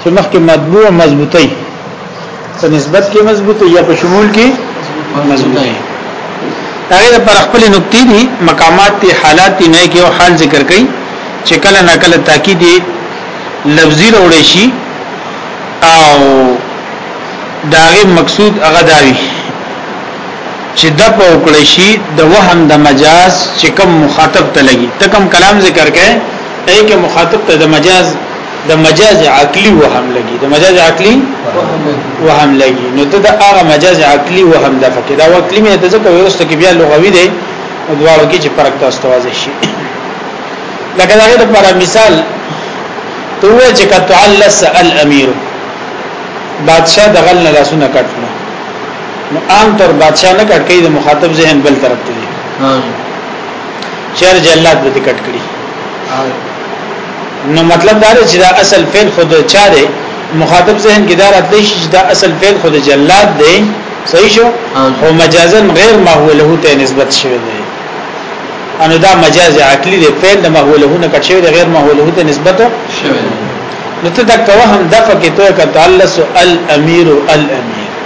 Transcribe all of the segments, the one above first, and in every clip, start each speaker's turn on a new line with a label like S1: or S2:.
S1: چې مخکې مطبوع مضبوطی په نسبت کې مضبوطی یا په شمول کې مضبوطی هغه پر خپل نقطې دي مقامات دي حالات دي نه کې او حال ذکر کړي چې کله نه کله تاکید لفظي وروړي شي او داغه مقصود هغه داوي چې د په وکړې شي د وهم د مجاز چې کوم مخاطب ته لګي ته کوم کلام ذکر کړي اې کې مخاطب ته د مجاز د مجاز عقلی وهم لګي د مجاز عقلی وهم لګي نو ته د هغه مجاز عقلی وهم د فکر دا وکلی مې ته ځکه ورسته کې بیا لغوي دی او دواړو کې چې فرق تاسو ته واضح شي لکه دا غیر پر مثال تو چې کتو الله سال امیر بادشاہ د غل نه لاسونه کټنه نو عام طور بادشاہ نه کټ کوي د مخاطب ذهن بل طرف ته دی چر جلات به کټ کړي نو مطلب دا دی چې دا اصل فعل خود چا دی مخاطب ذهن کې دا راتلی شي چې دا اصل فعل خود جلات دی صحیح شو او مجازا غیر ما هو له ته نسبت شوی دی انو دا مجاز عقلی دی فعل د ما هو له نه کټ شوی دی غیر ما هو له ته نسبت شوی نو ته دا کوه هم دغه کې توه کته الله سو الامیر الامیر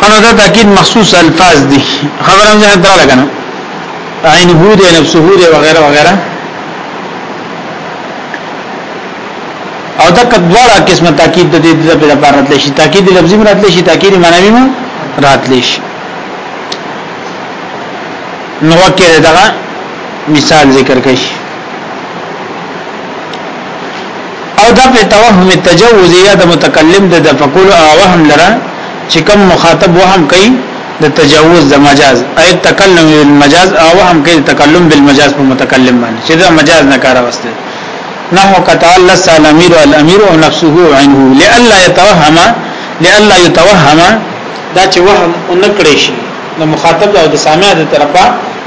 S1: خنو دا تاکید مخصوص الفاظ دي خبره هم ځان تراله کنه عین هو دې نفسه هو دې وغیرہ وغیرہ او دا کډواړه قسمه تاکید د دې د لپاره راتلی شي تاکید لفظي راتلی شي تاکید معنوي مو راتلی شي نو وکړه دا مثال ذکر کړئ او دفع توهم التجوز یا د متکلم د دفع کول او وهم لره چې کوم مخاطب وهم کوي د تجاوز د مجاز اي تکلم بالمجاز او وهم کوي تکلم بالمجاز په متکلم باندې چې دا مجاز نه کار واسطه نحو کتعالى الامير الامير او نفسه عنه لالا يتوهم لالا يتوهم دا چې وهم اونکړې شي د مخاطب او د سامع د طرفه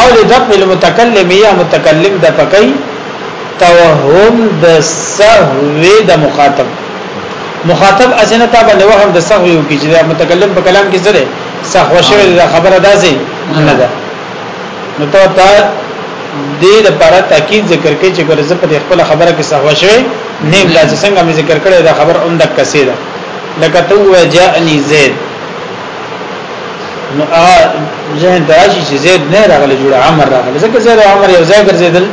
S1: او لدفع المتکلم یا متکلم د پکې توهم د سهو د مخاطب مخاطب اسنه تا باندې وهم د سهو یو کې چې متکلم په کلام کې سره سهو شوی د خبره داسې نه ده نو ته تا دې د لپاره تاکید ذکر کې چې ګرځ په خپل خبره کې سهو شوی نه بل څنګه مې ذکر کړی دا خبر اومدک کسي ده لکه تو جاءني زید نو هغه ځین دراشي چې زید نه راغلی جوړ عمر راغلی ځکه زید او عمر یو ځای ګرځیدل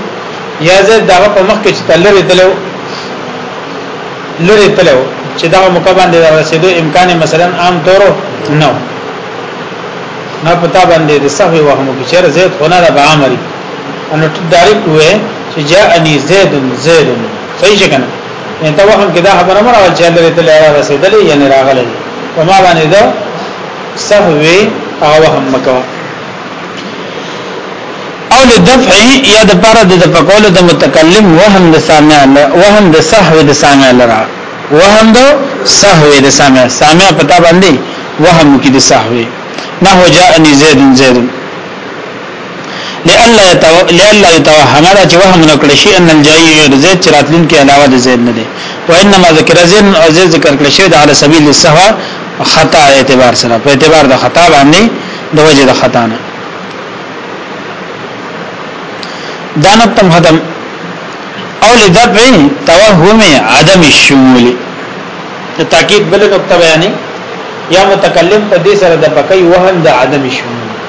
S1: یا زید دا په مخ کې چې تلری تلو لری تلو چې دا موقع باندې رسیدو امکان مثلا عام طور نو نه پتا باندې د صحوی وهمو کې چیرې زید خونه را به عمري ان ټ ډایرکټ وې چې جاءني زید زید صحیح څنګه ان ته وخت کې دا خبره مره چې الله دې له را رسیدلې یا نه راغلې او ما باندې دا سهوي او وهم مکو او لدفع یا د پاره د تفقول د متکلم وهم د سامع وهم د سهو د سامع لرا وهم د سهو د سامع سامع پتا باندې وهم کې د سهو نه هو جاءني زید زید لئلا يتوهم دا چې وهم نکړي شي ان الجاي غیر زید چې راتلون کې علاوه د زید نه دی وانما ذکر زید او زید ذکر کړی شوی د علی سبیل السهو خطا اعتبار سره په اعتبار د خطا باندې د وجه د خطا نه دانت تم ختم او لدفع توهم عدم الشمول ته تاکید بل نقطه بیانې یا متکلم په دې سره د پکې وهم د عدم شمول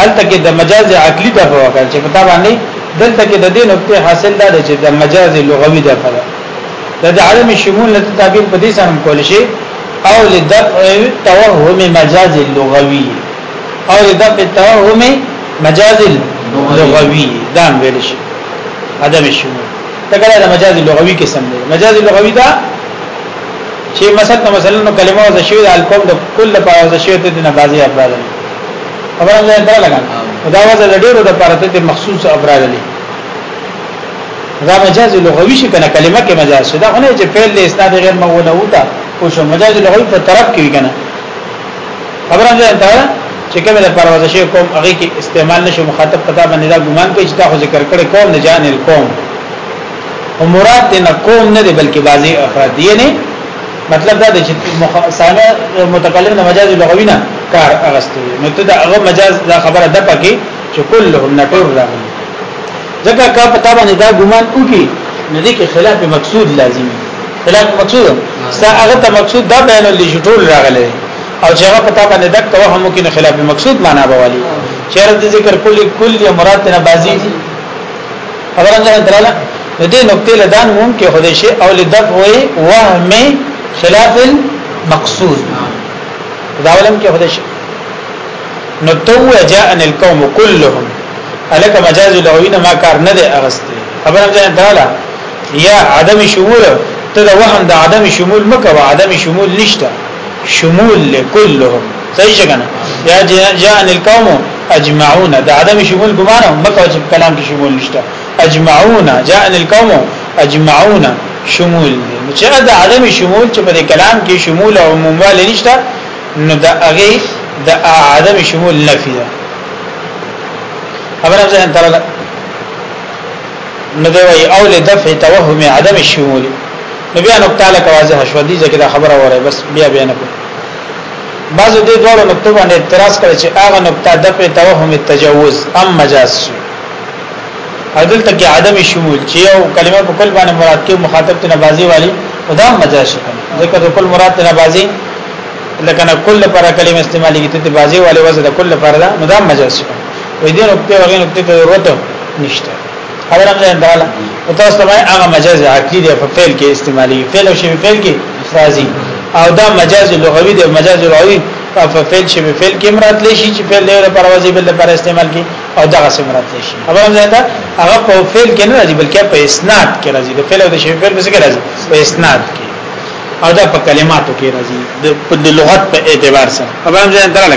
S1: هلته کې د مجاز عقلی د فوکر چې په تابع نه دلته کې د دې نقطې حاصل ده چې د مجاز لغوي د فوکر د عالم شمول له تعبیر په دې سره کول شي او لدفع توهم مجاز لغوي او لدفع توهم مجاز لغوي دا ویل شي عدم شمول تکړه د مجاز لغوي قسم دی مجاز لغوي دا چې مثلا مثلا کلمه او زشوی د الکوم د کل په زشوی ته د نبازي افراد خبره ده دا لګا دا وځه د ډیرو د پاره ته مخصوص ابرار دي دا مجاز لغوي شي کنه کلمه کې مجاز شي دا نه چې فعل له اسناد غیر مغوله وتا او شو مجاز لغوي په طرف کې کنه خبره ده دا چې کومه د پروازه شي کوم هغه کې استعمال نشو مخاطب پتا باندې دا ګمان کوي چې دا خو ذکر کړي کوم نه جان القوم او مراد نه کوم نه دی بلکې بعضي افراد یې نه مطلب دا دی چې سامع متکلم د مجاز لغوي نه کار اغستې نو ته دا هغه مجاز دا خبره ده پکې چې کلهم نټور راغلي ځکه کا پتا باندې دا ګمان وکي نو دې کې خلاف مقصود لازمي خلاف مقصود ستا هغه ته مقصود دا بیان لې جټول راغلي او چې هغه پتا باندې دک ته هم کې خلاف مقصود معنا بوالي چیرې ذکر کلی کلی مراد نه بازي خبره څنګه دراله د دې نقطې له دان مهم کې خدای شي او لدف وي وهم خلاف المقصود دا ولم کې خدای شي نو تو جاءن القوم كلهم الک مجاز لغوینه ما کار نه دی اغست خبره ځان دراله یا عدم شمول ته د وهم د عدم شمول مکه و عدم شمول نشته شمول له كلهم صحیح څنګه یا جاء القوم اجمعون دا عدم شمول ګمان مکه چې کلام کې شمول نشته اجمعون جاء القوم اجمعون شمول چې دا عدم شمول چې په کلام کې شمول او عمومواله نشته نو دا هغه د عدم شمول نفي ده خبره ځان ترله نو دی وای او لدفع توهم عدم الشمول نو بیا نقطه لک واضح شو دي ځکه دا خبره وره بس بیا بیا نه کو بعضو دې دوړو نقطه باندې اعتراض کړي چې هغه نقطه دفع توهم التجاوز ام مجاز شو عدل تک عدم شمول چې او کلمه په کل باندې مراد کې مخاطب ته نبازي والی خدا مجاز شي ځکه د کل مراد ته نبازي لکه نه کل پر کلمه استعمالي کیږي ته بازي والی وزن کل پر دا مدام مجاز شي وې دې نو په هغه نو ته ضرورت نشته خبر هم ځان دراله او تاسو ته هغه مجاز عقلی دی په فعل کې استعمالي فعل او شی په فعل کې راځي او دا مجاز لغوي دی مجاز لغوي په فعل شی په فعل کې مراد لشي چې فعل له پر وځي بل پر استعمال کې او دغه سم مراد لشي خبر هم ځان دا هغه په فعل کې نه راځي بلکې په اسناد کې راځي د فعل او د شی په فعل کې راځي په اسناد کې او دا په کلماتو کې راځي د لغت په اعتبار سره خبر هم ځان دراله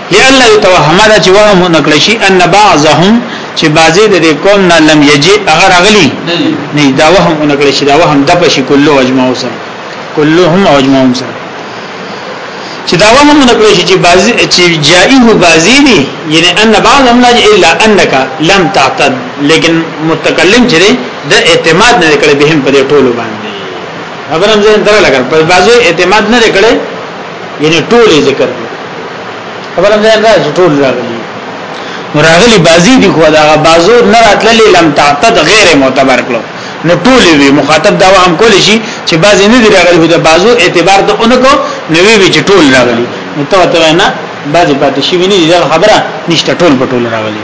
S1: لئلا يتوهم دا چې وهم نکړي شي ان بعضهم چې بعضي د قوم نه لم يجي اگر اغلي نه دا وهم نکړي شي دا وهم د پشي کله اجمعو سره كلهم اجمعون سره چې دا وهم نکړي شي چې بعضي چې جائه بعضي دي یعنی ان بعضهم لا الا انك لم تعتد لیکن متکلم چې د اعتماد نه کړي بهم په ټولو باندې خبرم زه درا لګر په بعضي اعتماد نه کړي یعنی ټول ذکر دي خبره ده راځي ټول راغلي راغلي بازي دي خو دا بازو نه راتللې لم تعتد غیر معتبر کړو نو ټول وی مخاطب دا هم کول شي چې بازي نه دي راغلي خو دا بازو اعتبار ته اونکو نو وی چې ټول راغلي نو ته ته نه بازي پاتې شي ویني دا خبره نشته ټول په ټول راغلي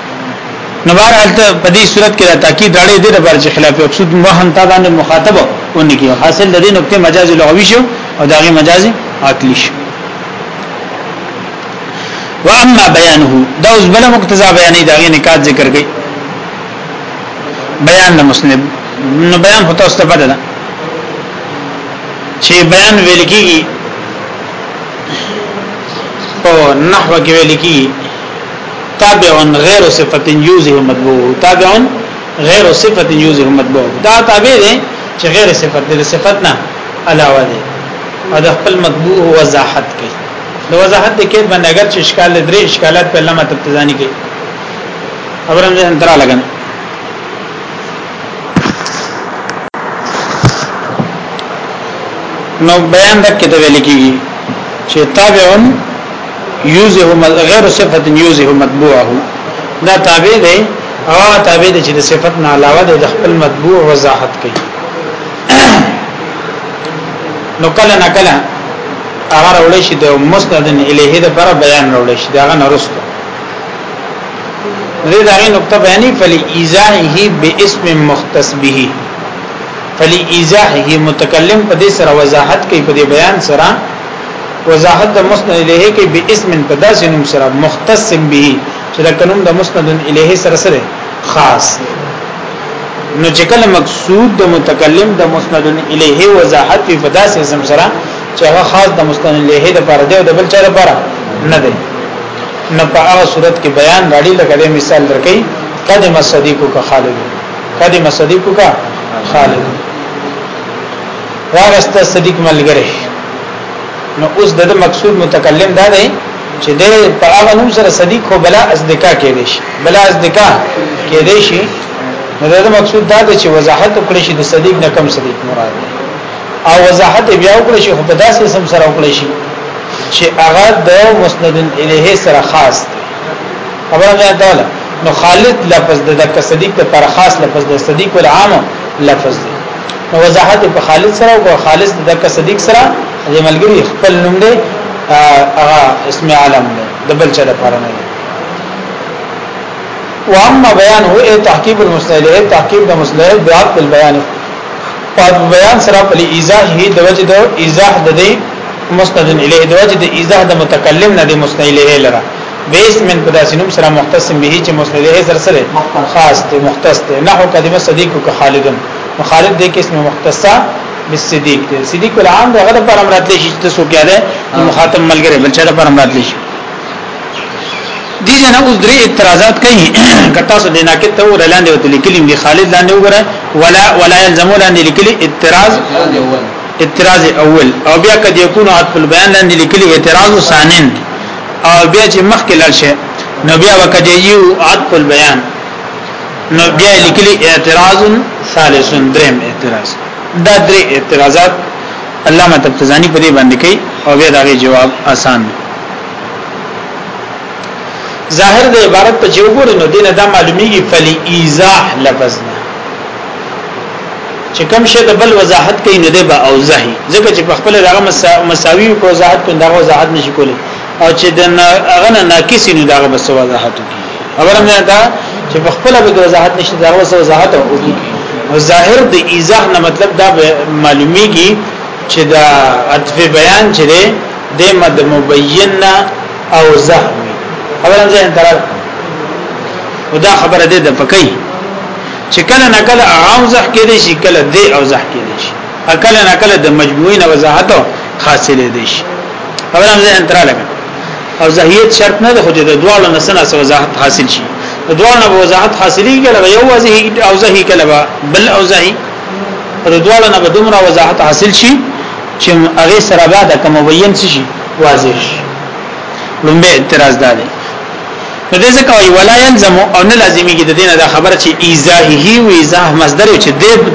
S1: نو بهر حالت په دې صورت کې تاکید راړې دې د برج خلاف مقصود وهم تا باندې مخاطب ونه کیو حاصل د دې نقطې مجاز لغوي شو او داغه مجاز عقلی شو واما بیانه دا اوس بل مقتضا بیانې داغه نکات ذکر کړي بیان د مسند نو بیان هو تاسو ته پته ده چې بیان ویل کیږي په نحو کې ویل کیږي تابع غیر صفت یوزه مطبوع تابع غیر صفت یوزه مطبوع دا تابع دی چې غیر صفت دی صفت نه علاوه دی او د خپل مطبوع وضاحت کوي د وضاحت د کې باندې اگر چې اشکال درې اشکالات په لمه تبتزانی کې خبرم ځین تر لګنه نو بیان د کتاب لیکي چې تابعون یوزه غیر صفت یوزه مطبوعه دا تابع دی او هغه تابع دی چې د صفت نه علاوه د خپل مطبوع وضاحت کوي نو کله نه کله هغه راول شي د مسند الیه د پر بیان راول شي دا غن رسته دې دا غي نقطه بیانې فلی ایزاهه باسم مختص به فلی ایزاهه متکلم په دې سره وضاحت کوي په دې بیان سره وضاحت د مسند الیه کې به اسم په داسې نوم سره مختص به چې د قانون د مسند الیه سره سره خاص نو چې کله مقصود د متکلم د مسند الیه وضاحت په داسې اسم سره چې هغه خاص د مسند الیه د پر دی او د بل چا لپاره نه دی نه په هغه صورت کې بیان غاړي لکه د مثال درکې قدم صدیقو کا خالد قدم صدیقو کا خالد راغسته صدیق ملګری نو اوس د مقصود متکلم دا دی چې د په هغه نوم سره صدیق خو بلا اصدقا کې دی شي بلا اصدقا کې دی شي نو د مقصود دا دی چې وضاحت وکړي شي د صدیق نه کم صدیق مراد دی او وضاحت بیا وکړي شي خو په داسې سم سره وکړي شي چې هغه د مسند الیه سره خاص دی خبره ده تعالی نو خالد لفظ د صدیق لپاره خاص لفظ د صدیق العام لفظ دی وضاحت په خالد سره او خالص د دک صدیق سره د ملګری خپل نوم دی هغه اسم عالم دی د بل چا لپاره نه دی واما بیان هو ای تحقیب المستله تحقیب د مستله بیان په بیان په بیان سره په ایزاح هی د وجه د ایزاح د دی مستدن الیه د وجه د ایزاح د متکلم نه دی مستله لره بیس من پداسینوم سره مختص به چې مسند له سره سره خاص دی مختص دی نه هو کلمه صدیق او خالدن مخالف دی کې اسم مختصه بالصدیق دی صدیق العام دغه پر امرات لشي چې تاسو کې ده مخاطب ملګری بل چا پر امرات لشي دي جنا اوس درې اعتراضات کوي کتا سو دینا کې ته ورلاندې وته لیکلي دی خالد لاندې وګره ولا ولا يلزم لاندې لیکلي اعتراض اعتراض اول او بیا کدی یکون عطف البیان لاندې لیکلي اعتراض ثانین او بیا چې مخکې لړ شي نو بیا وکړي یو عطف البیان نو بیا لیکلي اعتراض ثالث دریم اعتراض دا درې اعتراضات علامه تبتزانی په دې باندې کوي او بیا دا جواب آسان دی ظاهر د عبارت ته چې وګورئ نو دینه دا معلومیږي فلی ایزاح لفظ نه چې کوم شی د بل وضاحت کوي نو دی به اوضحي ځکه چې په خپل دغه مساوي کو وضاحت کوي دغه وضاحت نشي کولی او چې د هغه نه ناقص نو دغه بس وضاحت کوي خبره نه ده چې په خپل به وضاحت نشي دغه بس وضاحت کوي او ظاهر د ایزاح نه مطلب دا معلومیږي چې دا عطف بیان چې دی د مد مبین او زحم خبره ځین تر دا خبره ده د پکې چې کله نه کله عام زح کې دي شي کله دې او زح کې دي شي اکل نه کله د مجموعي نه وضاحت حاصلې دي شي خبره هم ځان تر لګا او زهیت شرط نه ده خو چې د دواړو نه سنا سو وضاحت حاصل شي د دواړو نه وضاحت حاصلې کله یو وضاحي او زهي کله بل او زهي د دواړو نه دومره وضاحت حاصل شي چې هغه سره بعد کوم وین شي واضح شي لومبه اعتراض ده نو دې ځکه وی ولا يلزم او نه لازمي کې د دینه دا خبره چې ایزاهه وی ایزاه مصدر چې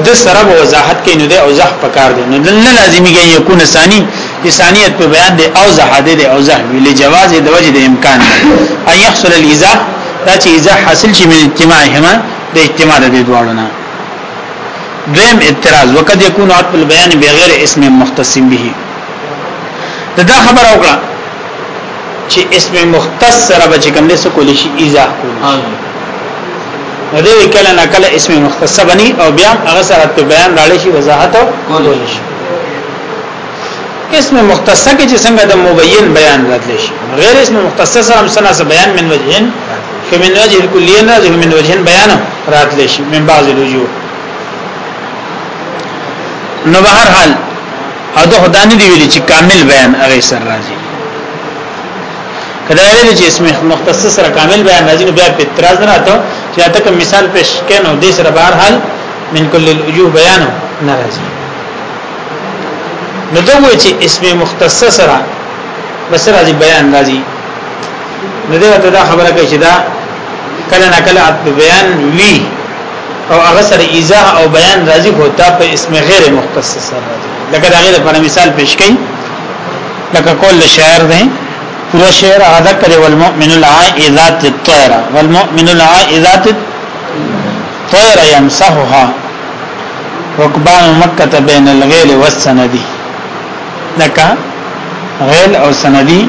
S1: د سره به وضاحت کوي نو د اوزه پکار دی نو نه لازمي کې یکون ثانی د ثانیت په بیان دی او زهاده دی او زه ویل جواز د وجه د امکان ان يحصل الايزاه دا چې ایزاه حاصل شي من اجتماعهما د اجتماع د دوړو نه دویم اعتراض وقد يكون عطف البيان بغیر اسم مختص به دا خبر او کړه چې اسم مختص سره به کوم دې څه کول شي ایزا کول نو دې کله نه کله اسم مختص بني او بیا هغه سره ته بیان راړي شي وضاحت کول شي اسم مختص کې چې څنګه د مبین بیان راتلی شي غیر اسم مختص سره هم سنا بیان من وجهن فمن وجه الكليه راځي من وجهن بیان راتلی شي من بعض الوجوه نو بهر حال او دا خدا نه دی ویلي چې کامل بیان هغه سر راځي کله ویل چې اسم مختص سره کامل بیان راځي نو بیا په اعتراض نه راته چې دا کوم مثال پیش کینو د سره بهر حال من کل الوجوه بیان نه راځي نو دوی چې اسم مختص سره بس راځي بیان راځي نو دا ته دا خبره کوي چې دا کله نه کله عطف بیان وی او هغه سره ایزاه او بیان راځي خو دا په اسم غیر مختص سره راځي لکه دا غیر پر مثال پیش کړي لکه کول شاعر دی پورا شعر ادا کړي والمؤمن العائذات الطير والمؤمن العائذات الطير يمسحها ركبان مکه بین الغیل والسندی لکه غیل او سندی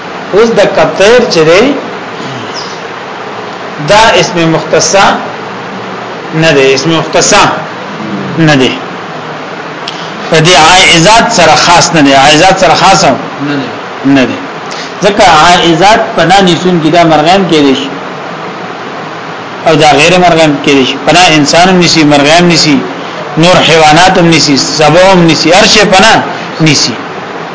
S1: اوس د کطیر چې دی دا اسم مختصا نه دی اسم مختصا نه دی په دې عائزات سره خاص نه دی عائزات سره خاص نه دی نه دی ځکه عائزات پنا نسون کې دا مرغان کې دي او دا غیر مرغان کې دي پنا انسان نسی مرغان نسی نور حیوانات هم نسی سبو هم نسی هر شی پنا نسی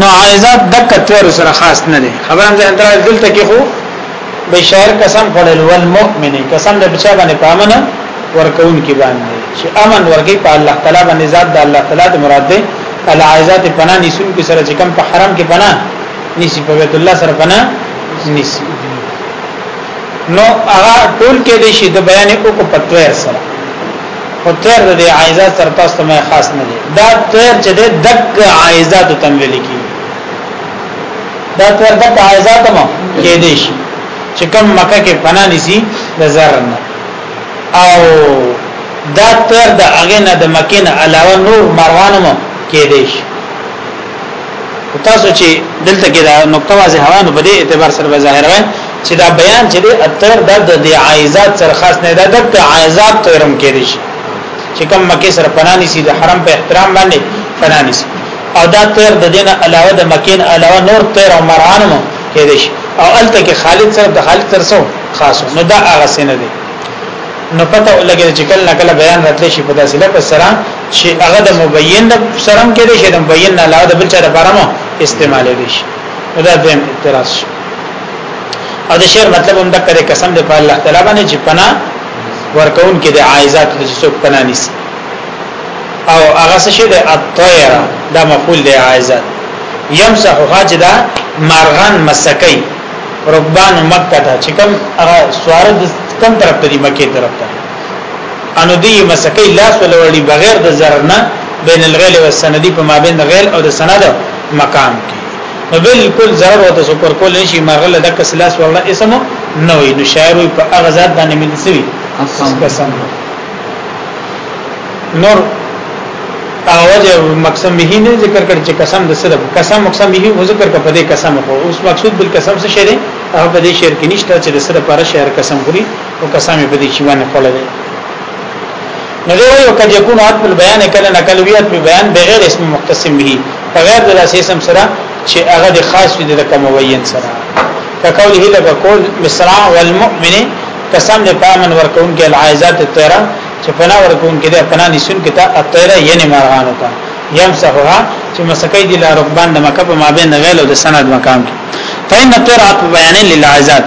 S1: نو عائزات دک تور سره خاص نه دي خبرم ځان تر دلته کې خو به شاعر قسم خړل ول مؤمن قسم د بچا باندې پامنه ورکون کې باندې چې امن ورګي په الله تعالی باندې ذات د الله تعالی د مراد ده العائزات پنا نسون کې سره چې کم په حرم کې پنا نسی په بیت الله سره پنا نسی نو هغه ټول کې دي شي د بیان او کو پتویر سره او تیر د عائزات تر تاسو ته خاص نه دي دا تیر چې د دک عائزات تم ویل کی دا تیر دک عائزات مو کې دي شي چې کوم مکه کې پناه نسی د زر نه او دا تیر د هغه نه د مکه نه علاوه نور مروانو مو کې دي شي تاسو چې دلته کې دا نقطه واضحه وانه په دې اعتبار سره ظاهر وای چې دا بیان چې د اتر د د عایزات سره خاص نه ده د عایزات تورم کې دي چې کوم مکه سره پناني سي د حرم په احترام باندې پناني سي او دا تیر د دین علاوه د مکین علاوه نور تیر او مرانم کې دي او الته کې خالد سره د خالد سره سو خاص نو دا هغه سینه دي نو پته لګی چې کله کله بیان راتلی شي په داسې لکه سره چې هغه د مبین د سرم کې دي چې د مبین علاوه د بل چا لپاره استعمال دي شي دا دیم اعتراض شي او د شعر مطلب هم د کړه قسم د په الله تعالی باندې چې پنا ورکون کې د عائزات د څوک پنا نيسي او هغه څه چې د الطير دا مفعول دی عائزات يمسح حاجدا مارغان مسکي ربان مکه ته چې کوم هغه سوار د کوم طرف ته دی مکه طرف ته انو دی مسکي لاس ولولي بغیر د زرنا بین الغیل والسندی په مابین د غیل او د سند مقام کې نو بالکل ضرر وته سو پر کول شي مغله د کسلاس ورله اسم نه وي نو شاعر په هغه ذات باندې مل سوي قسم نور اوجه مقسم به نه ذکر کړ چې قسم د صدق قسم مقسم به و ذکر کړ په دې قسم خو اوس مقصود بل قسم څه شری هغه په دې شعر کې نشته چې د صدق لپاره شعر قسم خوري او قسم په دې چې ونه کول دي نو دی وایو قد يكون عطف البيان کله نه کله ویات په بیان بغیر اسم مختصم به بغیر د داسې اسم سره چې هغه د خاص وي د کوم وین سره کقوله لك قول مصرع والمؤمن قسم د پامن ورکون کې العائزات الطيره چې پنا ورکون کې د پنا نشون کې ته الطيره یعنی مرغان وتا يمسحها چې مسکې دي لا ربان د مکه په مابین د غیلو د سند مقام کې فإن الطير عطف بيان للعائزات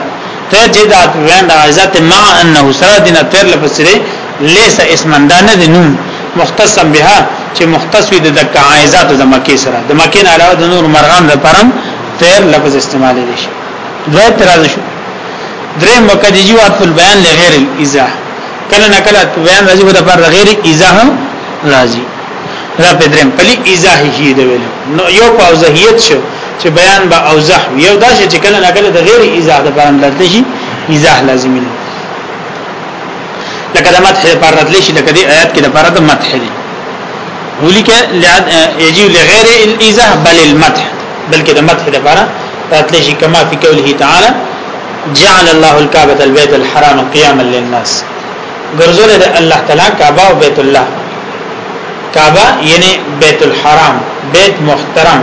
S1: ته جدات وین د عائزات مع انه سره دینه تر لپسره ليس اسما دا نه دی نوم مختصا بها چې مختص وي د دک عائزات د مکه سره د مکه نه علاوه د نور مرغان د پرم تیر لفظ استعمال دي شي دوی اعتراض شو درې مکدجی وات په بیان لغیر الاذا کله نه کله بیان راځي په پر غیر اذا هم راځي را په درې په اذا هي دی ویل نو یو په اوزهیت شو چې بیان به اوزح یو دا چې کله نه کله د غیر اذا د بیان لرته شي اذا لازمي لکه د مدح پر راتلی شي لکه د آیات کې د پر د مدح دي ولیک یجی لغیر الاذا بل المدح بلکې د مدح د پر راتلی شي کما فی قوله تعالی جعل الله الكعبه البيت الحرام قياما للناس ګرځول د الله تعالی کعبه او بیت الله کعبه یعنی بیت الحرام بیت محترم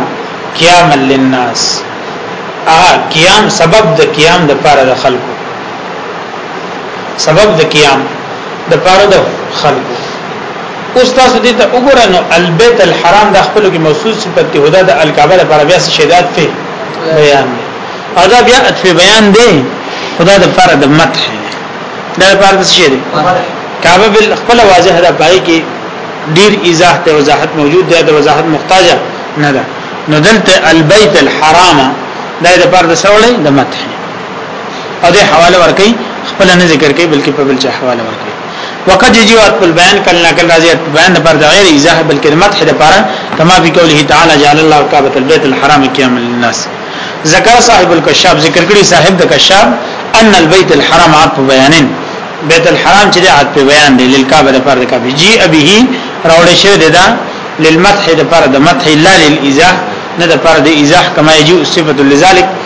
S1: قیاما للناس ا قیام سبب د قیام د پاره د خلکو سبب د قیام د پاره د خلق اوس تاسو دې ته وګورئ نو البیت الحرام د خپل کې موصوف صفت دی هدا د الکعبه لپاره بیا څه شیدات ته بیان دی او دا بیا اتف بیان دی خدا د لپاره د مدح دا لپاره څه شی دی کعبه بل خپل واضح ده پای کې ډیر ایزاح ته وضاحت موجود ده د وضاحت محتاجه نه ده نو دلته البیت الحرام دا د لپاره د سوړې د مدح او د حواله ورکي خپل نه ذکر کوي بلکې په بل چا حواله ورکي وقد يجوز البيان کله کله راځي بیان پر د غیر ایزه بلکې مدح د پاره کما په قوله تعالی جعل الله کعبۃ البیت الحرام قیاما للناس ذکر صاحب الكشاف ذکر کړي صاحب د کشاف ان البيت الحرام عطف بيان بیت الحرام چې عطف بيان دی للکعبه د پاره کعبه جی ابه راوړې شوی دی دا للمدح د پاره د مدح لا للایزه نه د پاره د ایزه کما یجوز صفه لذلک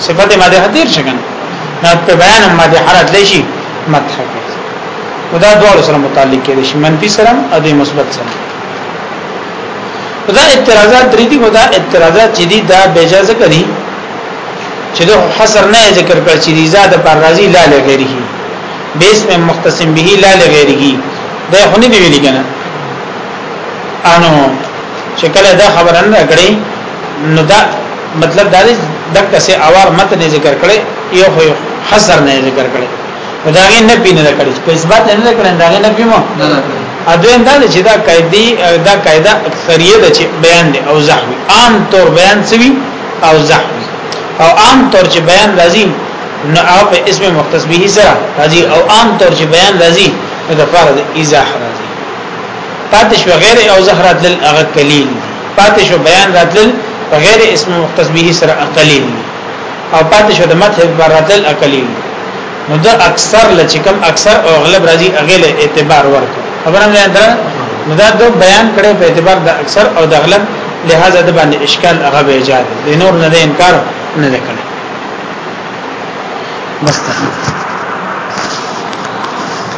S1: صفت مدح تیر شګن نه په بیان مدح حرج لشي مدح ودا دوه سره متعلق کېږي شي منفي سره او د مثبت سره دا اعتراضات درې دي ودا اعتراضات چې دي دا به اجازه کوي چې دا حصر نه ذکر کړ چې رضا د پر راضي لا لګري بیس میں مختصم به لا لګري دا خونی دی ویل کنه انو چې کله دا خبره نه کړی نو دا مطلب دا دی دغه سه اوار متن ذکر کړي یو خو حصر نه ذکر کړي دا غي نه پینې نه کړي په اثبات نه کړي دا غي نه پیمو اځین دا چې دا قاعده دا قاعده اکثریت چې بیان دی او زحوی عام طور بیان سوي او زحوی او عام طور چې بیان راځي نو او په اسم مختص به سره راځي او عام طور چې بیان راځي د فرض ایزاح راځي پاتش وغیره او زهرات للاغه کلیل پاتې شو بیان راتل بغیر اسم مختص به سره عقلی او پاتې شو د مدح پر راتل عقلی نو د اکثر لچکم اکثر او اغلب راځي هغه له اعتبار ورکړي خبره نه ده نو دا دو بیان کړي په اعتبار د اکثر او د اغلب لہذا د باندې اشکال هغه به ایجاد دي نور نه ده انکار نه ده کړی بس